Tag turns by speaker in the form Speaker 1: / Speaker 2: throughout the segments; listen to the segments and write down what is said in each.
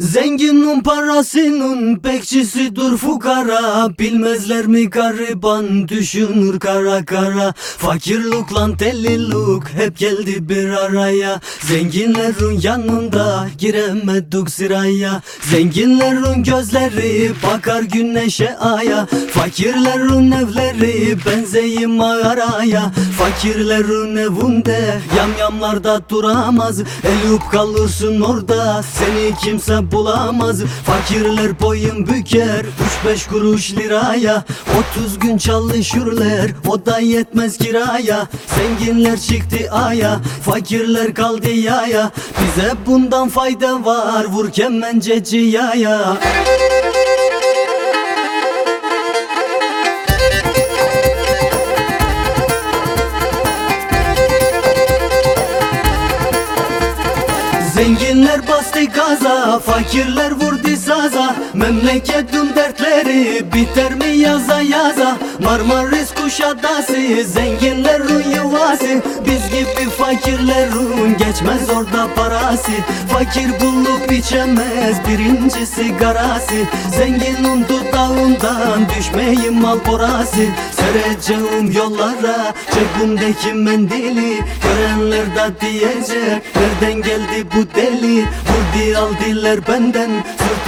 Speaker 1: Zenginin parasının bekçisidir fukara. Bilmezler mi gariban düşünür kara kara. Fakirlik lan delilik hep geldi bir araya. Zenginlerin yanında giremedik sıraya. Zenginlerin gözleri bakar güneşe aya. Fakirlerin evleri benzeyim mağaraya Fakirlerin evinde yamyamlarda duramaz. Elüp kalırsın orada seni kimse bulamaz. Fakirler boyun büker üç beş kuruş liraya. Otuz gün çalışırlar o da yetmez kiraya. Zenginler çıktı aya fakirler kaldı yaya. Bize bundan fayda var vur kemenceci yaya Zenginler bastı gaza, fakirler vurdu saza Memleketin dertleri biter mi yaza yaza? Marmaris Kuşadası, zenginlerin yuvası. Biz gibi fakirlerin geçmez orada parası. Fakir bulup içemez birinci sigarası. Zenginin dudağından düşmeyin mal borası Sereceğim yollara cebimdeki mendili. Görenler de diyecek nereden geldi bu deli? Vurdi aldılar benden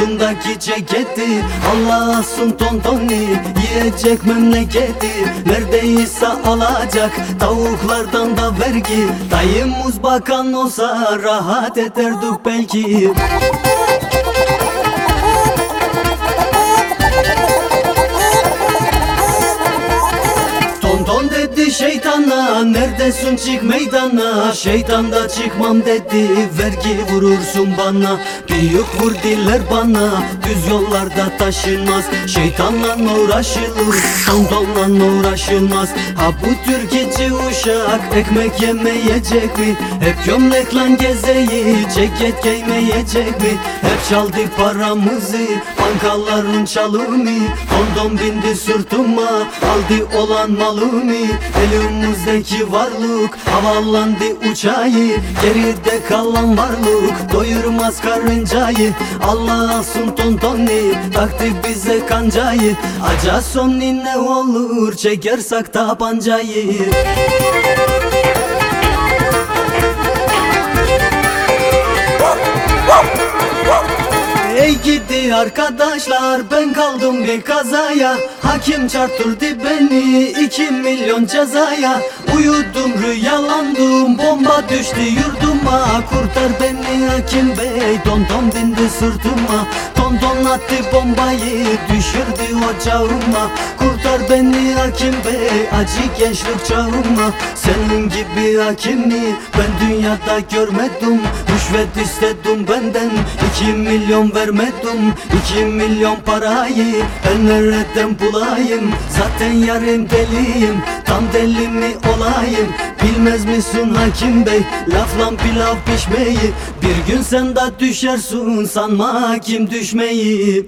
Speaker 1: sırtımdaki ceketi Allah asın tontoni yiyecek memleketi. Neredeyse alacak tavuklardan da vergi. Dayımız bakan olsa rahat ederdik belki Neredesin? Çık meydana. Şeytan da çıkmam dedi. Vergi vurursun bana. Büyük vurdiler bana. Düz yollarda taşınmaz. Şeytanla uğraşılır. Tontonla uğraşılmaz. Ha bu Türkiye'ci uşak. Ekmek yemeyecek mi? Hep gömlekle gezeyi Ceket giymeyecek mi? Hep çaldı paramızı. Bankaların çalımı Tonton bindi sırtıma. Aldı olan malımı Elimizdeki varlık. Havalandı uçayı Geride kalan varlık. Doyurmaz karıncayı Allah alsın tontoni Taktı bize kancayı Aca sonni ne olur Çekersek tabancayı Arkadaşlar. Ben kaldım bir kazaya. Hakim çarptırdı beni iki milyon cezaya. Uyudum rüyalandım bomba düştü yurduma. Kurtar beni hakim bey don don bindi sırtıma. Don don attı bombayı düşürdü ocağıma Kurtar beni hakim bey acı gençlik çağıma. Senin gibi hakimi ben dünyada görmedim. Rüşvet istedim benden iki milyon vermedim iki milyon parayı ben nereden bulayım? Zaten yarın deliyim tam deli mi olayım? Bilmez misin hakim bey laflan pilav pişmeyi? Bir gün sen de düşersin sanma hakim düşmeyi